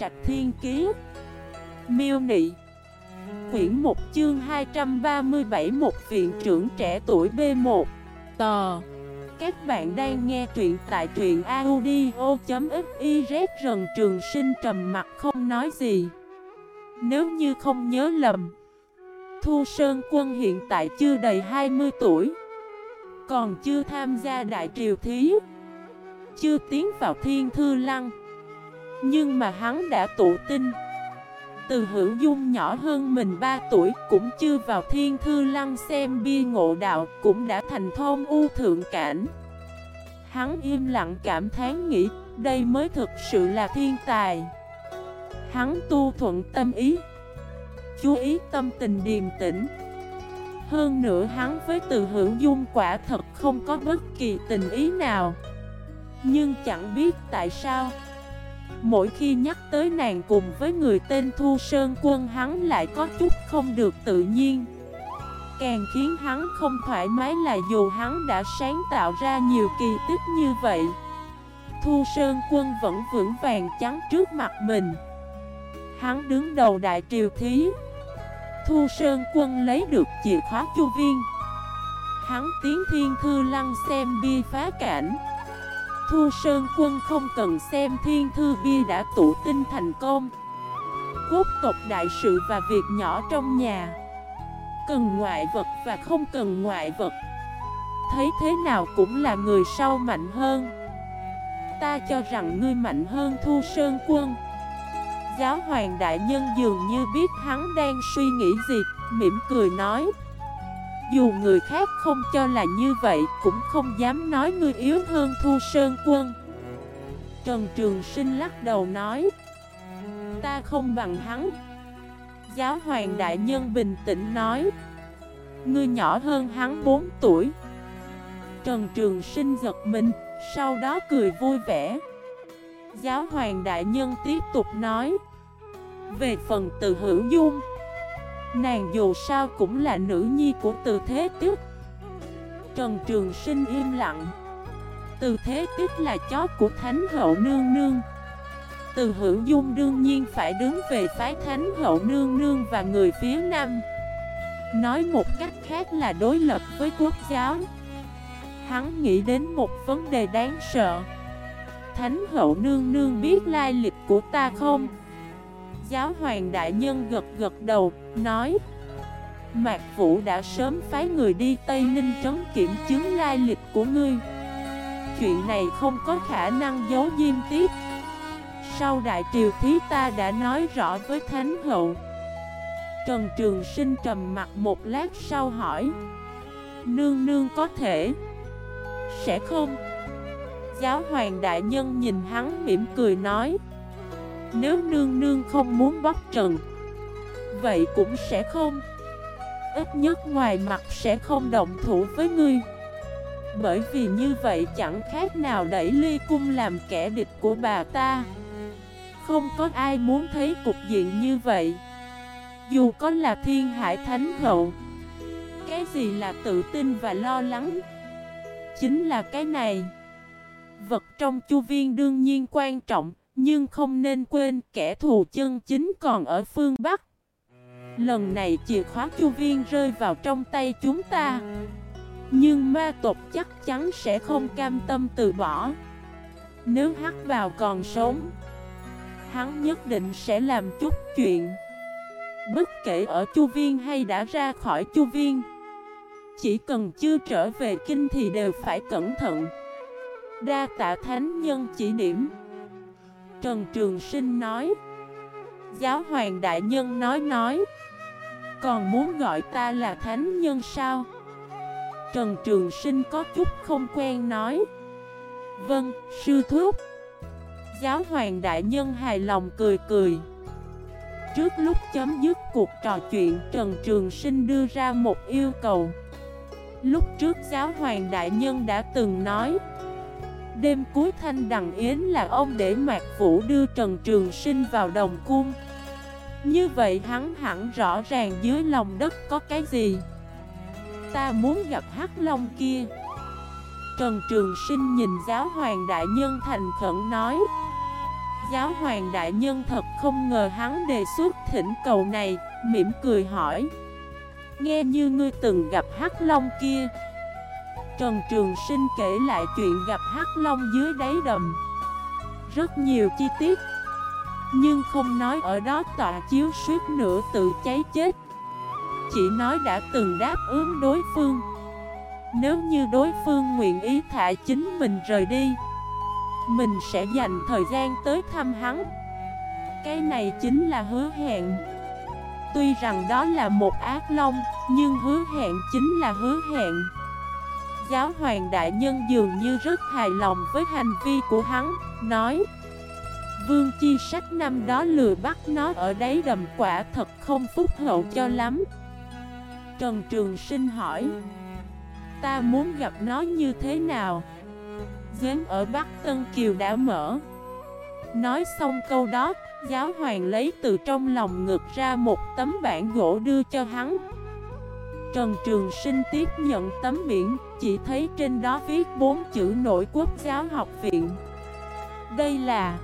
Trạch Thiên Kiế Miêu Nị. Quyển 1 chương 237 Một viện trưởng trẻ tuổi B1 Tò. Các bạn đang nghe truyện tại truyện audio.xyz Rần trường sinh trầm mặt không nói gì. Nếu như không nhớ lầm, Thu Sơn Quân hiện tại chưa đầy 20 tuổi, Còn chưa tham gia đại triều thí, Chưa tiến vào thiên thư lăng. Nhưng mà hắn đã tụ tinh. Từ hữu dung nhỏ hơn mình 3 tuổi Cũng chưa vào thiên thư lăng xem bia ngộ đạo Cũng đã thành thôn u thượng cảnh. Hắn im lặng cảm thán nghĩ, Đây mới thực sự là thiên tài. Hắn tu thuận tâm ý, chú ý tâm tình điềm tĩnh. Hơn nữa hắn với từ hữu dung quả thật không có bất kỳ tình ý nào. Nhưng chẳng biết tại sao Mỗi khi nhắc tới nàng cùng với người tên Thu Sơn Quân, hắn lại có chút không được tự nhiên. Càng khiến hắn không thoải mái là dù hắn đã sáng tạo ra nhiều kỳ tích như vậy, Thu Sơn Quân vẫn vững vàng trắng trước mặt mình. Hắn đứng đầu đại triều thí. Thu Sơn Quân lấy được chìa khóa chu viên. Hắn tiến thiên thư lăng xem bi phá cảnh. Thu Sơn Quân không cần xem thiên thư bia đã tụ tinh thành công. Quốc tộc đại sự và việc nhỏ trong nhà. Cần ngoại vật và không cần ngoại vật. Thấy thế nào cũng là người sau mạnh hơn. Ta cho rằng ngươi mạnh hơn Thu Sơn Quân. Giáo hoàng đại nhân dường như biết hắn đang suy nghĩ gì, mỉm cười nói. Dù người khác không cho là như vậy, cũng không dám nói ngươi yếu hơn Thu Sơn Quân. Trần Trường Sinh lắc đầu nói Ta không bằng hắn. Giáo hoàng đại nhân bình tĩnh nói Ngươi nhỏ hơn hắn 4 tuổi. Trần Trường Sinh giật mình Sau đó cười vui vẻ. Giáo hoàng đại nhân tiếp tục nói Về phần từ hữu dung Nàng dù sao cũng là nữ nhi của từ thế tiếp Trần Trường Sinh im lặng. Từ thế tiếp là chó của Thánh Hậu Nương Nương. Từ hữu dung đương nhiên phải đứng về phái Thánh Hậu Nương Nương và người phía Nam. Nói một cách khác là đối lập với quốc giáo. Hắn nghĩ đến một vấn đề đáng sợ. Thánh hậu nương nương biết lai lịch của ta không? Giáo hoàng đại nhân gật gật đầu, nói Mạc Vũ đã sớm phái người đi Tây Ninh trấn kiểm chứng lai lịch của ngươi. Chuyện này không có khả năng giấu diêm tiếp. Sau đại triều thí ta đã nói rõ với Thánh hậu. Trần Trường Sinh trầm mặt một lát sau hỏi Nương nương có thể? Sẽ không. Giáo hoàng đại nhân nhìn hắn mỉm cười nói nếu nương nương không muốn bóc trần Vậy cũng sẽ không. Ít nhất ngoài mặt sẽ không động thủ với ngươi. Bởi vì như vậy chẳng khác nào đẩy ly cung làm kẻ địch của bà ta. Không có ai muốn thấy cục diện như vậy. Dù có là thiên hải thánh hậu Cái gì là tự tin và lo lắng? Chính là cái này. Vật trong chu viên đương nhiên quan trọng, nhưng không nên quên kẻ thù chân chính còn ở phương Bắc. Lần này chìa khóa chu viên rơi vào trong tay chúng ta. Nhưng ma tộc chắc chắn sẽ không cam tâm từ bỏ. Nếu hắc vào còn sống, hắn nhất định sẽ làm chút chuyện. Bất kể ở chu viên hay đã ra khỏi chu viên, chỉ cần chưa trở về kinh thì đều phải cẩn thận. Đa tạ thánh nhân chỉ điểm Trần Trường Sinh nói. Giáo hoàng đại nhân nói nói. Còn muốn gọi ta là thánh nhân sao? Trần Trường Sinh có chút không quen nói. Vâng, sư thúc. Giáo hoàng đại nhân hài lòng cười cười. Trước lúc chấm dứt cuộc trò chuyện Trần Trường Sinh đưa ra một yêu cầu. Lúc trước giáo hoàng đại nhân đã từng nói Đêm cuối thanh đằng yến là ông để Mạc Vũ đưa Trần Trường Sinh vào đồng cung. Như vậy hắn hẳn rõ ràng dưới lòng đất có cái gì. Ta muốn gặp Hắc Long kia. Trần Trường Sinh nhìn giáo hoàng đại nhân thành khẩn nói. Giáo hoàng đại nhân thật không ngờ hắn đề xuất thỉnh cầu này, mỉm cười hỏi. Nghe như ngươi từng gặp Hắc Long kia Trần Trường Sinh kể lại chuyện gặp Hắc Long dưới đáy đầm. Rất nhiều chi tiết, Nhưng không nói ở đó tọa chiếu suýt nữa tự cháy chết. Chỉ nói đã từng đáp ứng đối phương. Nếu như đối phương nguyện ý thả chính mình rời đi, Mình sẽ dành thời gian tới thăm hắn. Cái này chính là hứa hẹn. Tuy rằng đó là một ác long, Nhưng hứa hẹn chính là hứa hẹn. Giáo hoàng đại nhân dường như rất hài lòng với hành vi của hắn, Nói, Vương chi sách năm đó lừa bắt nó ở đáy đầm quả thật không phúc hậu cho lắm. Trần Trường Sinh hỏi, Ta muốn gặp nó như thế nào? Giếng ở Bắc Tân Kiều đã mở. Nói xong câu đó, Giáo hoàng lấy từ trong lòng ngực ra một tấm bản gỗ đưa cho hắn. Trần Trường Sinh tiếp nhận tấm biển, Chỉ thấy trên đó viết bốn chữ nội quốc giáo học viện. Đây là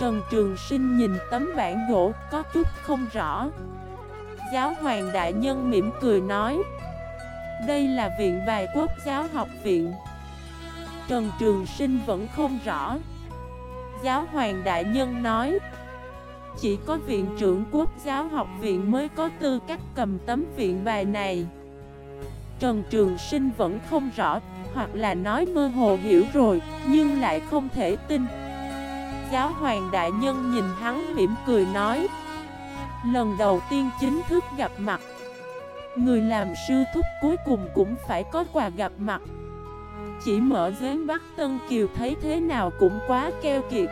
Trần Trường Sinh nhìn tấm bản gỗ, có chút không rõ. Giáo hoàng đại nhân mỉm cười nói, Đây là viện bài quốc giáo học viện. Trần Trường Sinh vẫn không rõ. Giáo hoàng đại nhân nói chỉ có viện trưởng quốc giáo học viện mới có tư cách cầm tấm viện bài này. Trần Trường Sinh vẫn không rõ, Hoặc là nói mơ hồ hiểu rồi, Nhưng lại không thể tin. Giáo hoàng đại nhân nhìn hắn mỉm cười nói, Lần đầu tiên chính thức gặp mặt. Người làm sư thúc cuối cùng cũng phải có quà gặp mặt. Chỉ mở giới Bắc Tân Kiều thấy thế nào cũng quá keo kiệt.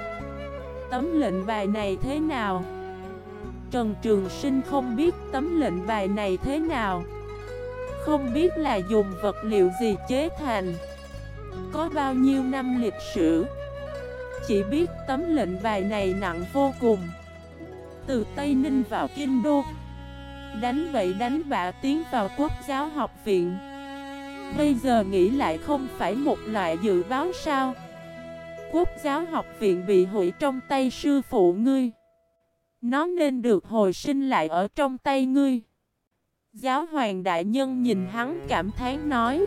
Tấm lệnh bài này thế nào? Trần Trường Sinh không biết tấm lệnh bài này thế nào. Không biết là dùng vật liệu gì chế thành. Có bao nhiêu năm lịch sử? Chỉ biết tấm lệnh bài này nặng vô cùng. Từ Tây Ninh vào Kinh Đô, Đánh vậy đánh bạ tiến vào quốc giáo học viện. Bây giờ nghĩ lại không phải một loại dự báo sao? Quốc giáo học viện bị hủy trong tay sư phụ ngươi Nó nên được hồi sinh lại ở trong tay ngươi Giáo hoàng đại nhân nhìn hắn cảm thán nói,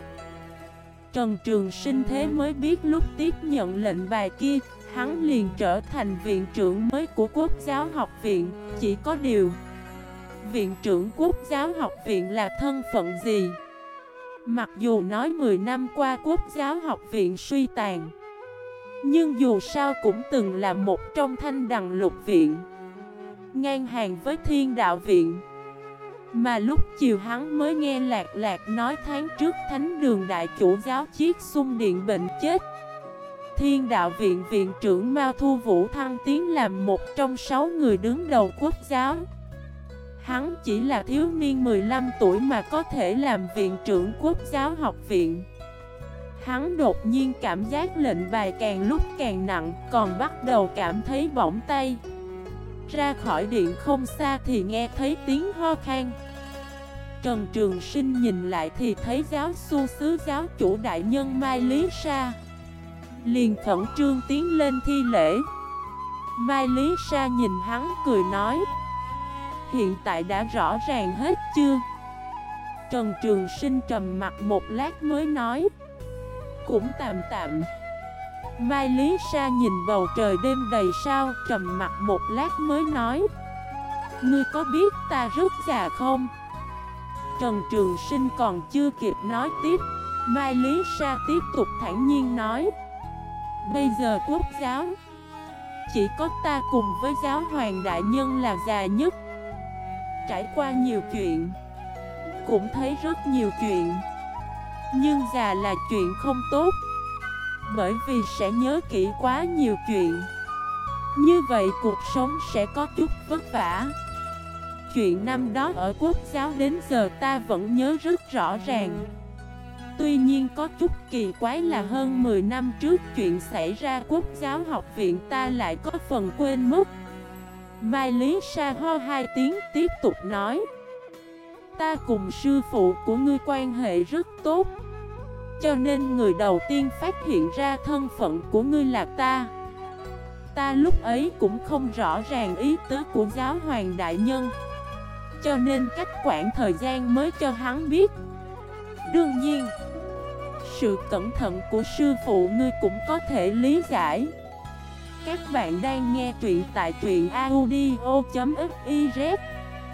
Trần Trường Sinh thế mới biết lúc tiếp nhận lệnh bài kia, Hắn liền trở thành viện trưởng mới của Quốc giáo học viện, Chỉ có điều, Viện trưởng Quốc giáo học viện là thân phận gì? Mặc dù nói 10 năm qua quốc giáo học viện suy tàn nhưng dù sao cũng từng là một trong thanh đằng lục viện, Ngang hàng với thiên đạo viện. Mà lúc chiều hắn mới nghe lạc lạc nói tháng trước thánh đường đại chủ giáo chiết xung điện bệnh chết. Thiên đạo viện viện trưởng Mao Thu Vũ Thăng Tiến làm một trong sáu người đứng đầu quốc giáo. Hắn chỉ là thiếu niên 15 tuổi mà có thể làm viện trưởng quốc giáo học viện. Hắn đột nhiên cảm giác lệnh bài càng lúc càng nặng, Còn bắt đầu cảm thấy bỏng tay. Ra khỏi điện không xa thì nghe thấy tiếng ho khan. Trần Trường Sinh nhìn lại thì thấy giáo su sứ giáo chủ đại nhân Mai Lý Sa. Liền khẩn trương tiến lên thi lễ. Mai Lý Sa nhìn hắn cười nói, Hiện tại đã rõ ràng hết chưa? Trần Trường Sinh trầm mặt một lát mới nói cũng tạm tạm. Mai Lý Sa nhìn bầu trời đêm đầy sao, Trầm mặt một lát mới nói, Ngươi có biết ta rất già không? Trần Trường Sinh còn chưa kịp nói tiếp, Mai Lý Sa tiếp tục thản nhiên nói, Bây giờ quốc giáo, Chỉ có ta cùng với giáo hoàng đại nhân là già nhất. Trải qua nhiều chuyện, Cũng thấy rất nhiều chuyện. Nhưng già là chuyện không tốt. Bởi vì sẽ nhớ kỹ quá nhiều chuyện. Như vậy cuộc sống sẽ có chút vất vả. Chuyện năm đó ở quốc giáo đến giờ ta vẫn nhớ rất rõ ràng. Tuy nhiên có chút kỳ quái là hơn 10 năm trước chuyện xảy ra quốc giáo học viện ta lại có phần quên mất. Mai Lý Sa ho hai tiếng tiếp tục nói. Ta cùng sư phụ của ngươi quan hệ rất tốt. Cho nên người đầu tiên phát hiện ra thân phận của ngươi là ta. Ta lúc ấy cũng không rõ ràng ý tứ của giáo hoàng đại nhân. Cho nên cách quản thời gian mới cho hắn biết. Đương nhiên, Sự cẩn thận của sư phụ ngươi cũng có thể lý giải. Các bạn đang nghe truyện tại truyện audio.fif